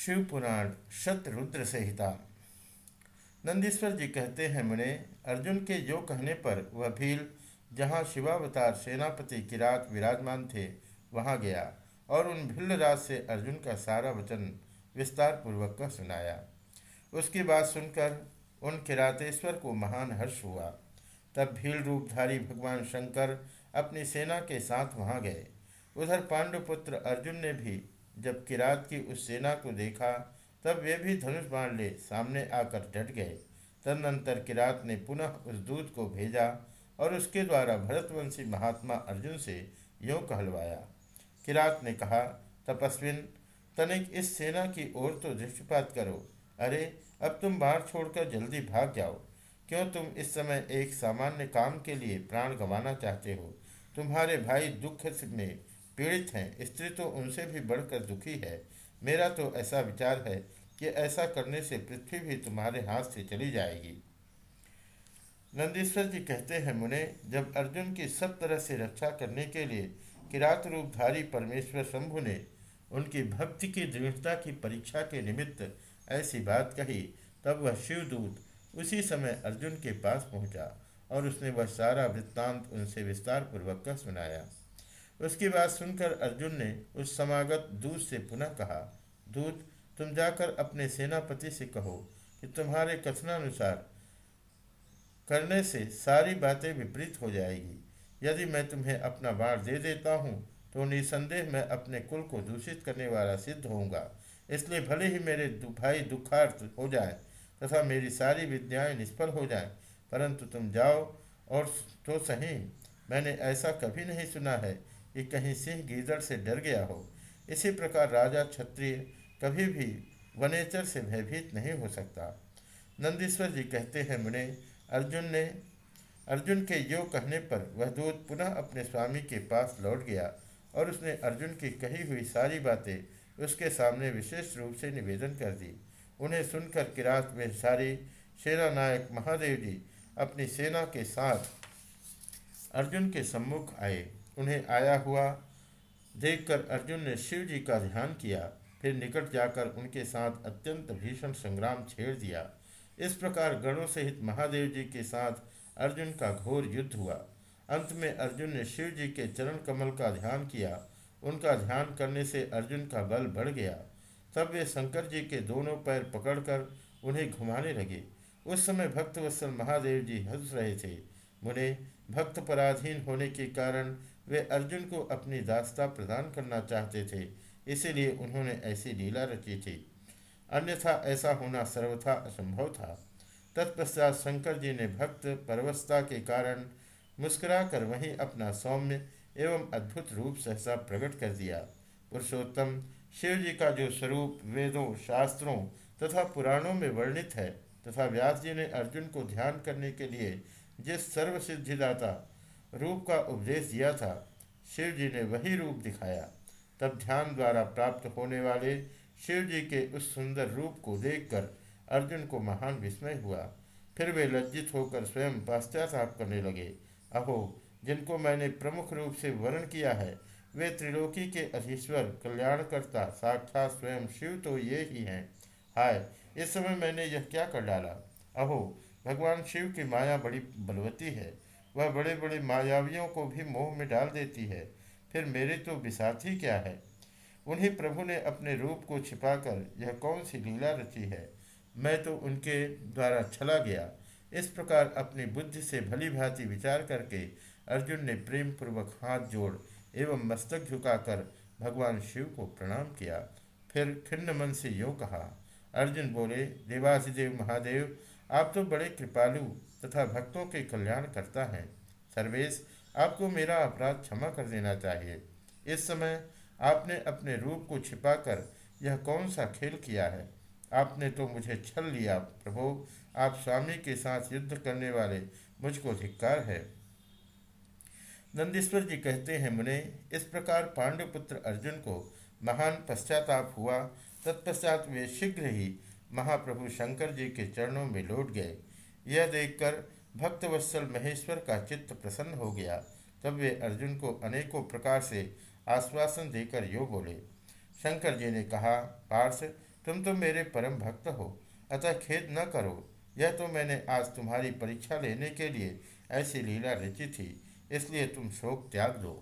शिव पुराण शतरुद्र संहिता। नंदीश्वर जी कहते हैं, मुने, अर्जुन के जो कहने पर वह भील, जहाँ शिवावतार सेनापति किरात विराजमान थे, वहाँ गया और उन भिल्लराज से अर्जुन का सारा वचन विस्तार पूर्वक कह सुनाया। उसकी बात सुनकर उन किरातेश्वर को महान हर्ष हुआ। तब भील रूपधारी भगवान शंकर अपनी सेना के साथ वहाँ गए। उधर पांडुपुत्र अर्जुन ने भी जब किरात की उस सेना को देखा, तब वे भी धनुष बाण ले सामने आकर डट गए। तदनंतर किरात ने पुनः उस दूत को भेजा और उसके द्वारा भरतवंशी महात्मा अर्जुन से यों कहलवाया। किरात ने कहा, तपस्विन, तनिक इस सेना की ओर तो दृष्टिपात करो। अरे, अब तुम बाहर छोड़कर जल्दी भाग जाओ। क्यों तुम इस समय एक सामान्य काम के लिए प्राण गंवाना चाहते हो? तुम्हारे भाई दुख में पीड़ित हैं। स्त्री तो उनसे भी बढ़कर दुखी है। मेरा तो ऐसा विचार है कि ऐसा करने से पृथ्वी भी तुम्हारे हाथ से चली जाएगी। नंदीश्वर जी कहते हैं, मुने, जब अर्जुन की सब तरह से रक्षा करने के लिए किरात रूपधारी परमेश्वर शंभु ने उनकी भक्ति की दृढ़ता की परीक्षा के निमित्त ऐसी बात कही, तब वह शिवदूत उसी समय अर्जुन के पास पहुँचा और उसने वह सारा वृत्तांत उनसे विस्तार पूर्वक कर सुनाया। उसकी बात सुनकर अर्जुन ने उस समागत दूत से पुनः कहा दूत तुम जाकर अपने सेनापति से कहो कि तुम्हारे कथनानुसार करने से सारी बातें विपरीत हो जाएगी। यदि मैं तुम्हें अपना बाढ़ दे देता हूँ तो निसंदेह मैं अपने कुल को दूषित करने वाला सिद्ध होऊँगा। इसलिए भले ही मेरे भाई दुखार्थ हो जाए तथा मेरी सारी विद्याएँ निष्फल हो जाएँ, परंतु तुम जाओ और तो सही। मैंने ऐसा कभी नहीं सुना है कि कहीं सिंह गीदड़ से डर गया हो। इसी प्रकार राजा क्षत्रिय कभी भी वनेचर से भयभीत नहीं हो सकता। नंदीश्वर जी कहते हैं, मुने, अर्जुन ने, अर्जुन के यो कहने पर वह दूत पुनः अपने स्वामी के पास लौट गया और उसने अर्जुन की कही हुई सारी बातें उसके सामने विशेष रूप से निवेदन कर दी। उन्हें सुनकर किरात में सारी सेना नायक महादेव जी अपनी सेना के साथ अर्जुन के सम्मुख आए। उन्हें आया हुआ देखकर अर्जुन ने शिव जी का ध्यान किया, फिर निकट जाकर उनके साथ अत्यंत भीषण संग्राम छेड़ दिया। इस प्रकार गणों सहित महादेव जी के साथ अर्जुन का घोर युद्ध हुआ। अंत में अर्जुन ने शिव जी के चरण कमल का ध्यान किया। उनका ध्यान करने से अर्जुन का बल बढ़ गया। तब वे शंकर जी के दोनों पैर पकड़कर उन्हें घुमाने लगे। उस समय भक्तवत्सल महादेव जी हंस रहे थे। मुने, भक्त पराधीन होने के कारण वे अर्जुन को अपनी दास्ता प्रदान करना चाहते थे, इसीलिए उन्होंने ऐसी लीला रची थी। अन्यथा ऐसा होना सर्वथा असंभव था। तत्पश्चात शंकर जी ने भक्त परवस्था के कारण मुस्कुराकर वहीं अपना सौम्य एवं अद्भुत रूप सहसा प्रकट कर दिया। पुरुषोत्तम, शिव जी का जो स्वरूप, वेदों, शास्त्रों तथा पुराणों में वर्णित है तथा व्यास जी ने अर्जुन को ध्यान करने के लिए जिस सर्वसिद्धिदाता रूप का उपदेश दिया था। शिव जी ने वही रूप दिखाया। तब ध्यान द्वारा प्राप्त होने वाले शिव जी के उस सुंदर रूप को देखकर अर्जुन को महान विस्मय हुआ। फिर वे लज्जित होकर स्वयं पश्चाताप करने लगे। अहो, जिनको मैंने प्रमुख रूप से वर्ण किया है, वे त्रिलोकी के अधीश्वर, कल्याणकर्ता, साक्षात स्वयं शिव तो ये ही हैं। हाय, इस समय मैंने यह क्या कर डाला? अहो, भगवान शिव की माया बड़ी बलवती है। वह बड़े बड़े मायावियों को भी मोह में डाल देती है। फिर मेरे तो विसाथी क्या है? उन्हीं प्रभु ने अपने रूप को छिपाकर यह कौन सी लीला रची है? मैं तो उनके द्वारा छला गया। इस प्रकार अपनी बुद्धि से भली भांति विचार करके अर्जुन ने प्रेम पूर्वक हाथ जोड़ एवं मस्तक झुकाकर भगवान शिव को प्रणाम किया। फिर खिन्न मन से यो कहा, अर्जुन बोले देवासिदेव महादेव आप तो बड़े कृपालु तथा भक्तों के कल्याण करता है। सर्वेश, आपको मेरा अपराध क्षमा कर देना चाहिए। इस समय आपने अपने रूप को छिपाकर यह कौन सा खेल किया है? आपने तो मुझे छल लिया, प्रभु। आप स्वामी के साथ युद्ध करने वाले मुझको धिक्कार है। नंदीश्वर जी कहते हैं, मुने, इस प्रकार पांडुपुत्र अर्जुन को महान पश्चाताप हुआ। तत्पश्चात वे शीघ्र ही महाप्रभु शंकर जी के चरणों में लौट गए। यह देखकर भक्तवत्सल महेश्वर का चित्त प्रसन्न हो गया। तब वे अर्जुन को अनेकों प्रकार से आश्वासन देकर यो बोले, शंकर जी ने कहा पार्थ तुम तो मेरे परम भक्त हो। अतः खेद न करो। यह तो मैंने आज तुम्हारी परीक्षा लेने के लिए ऐसी लीला रची थी, इसलिए तुम शोक त्याग दो।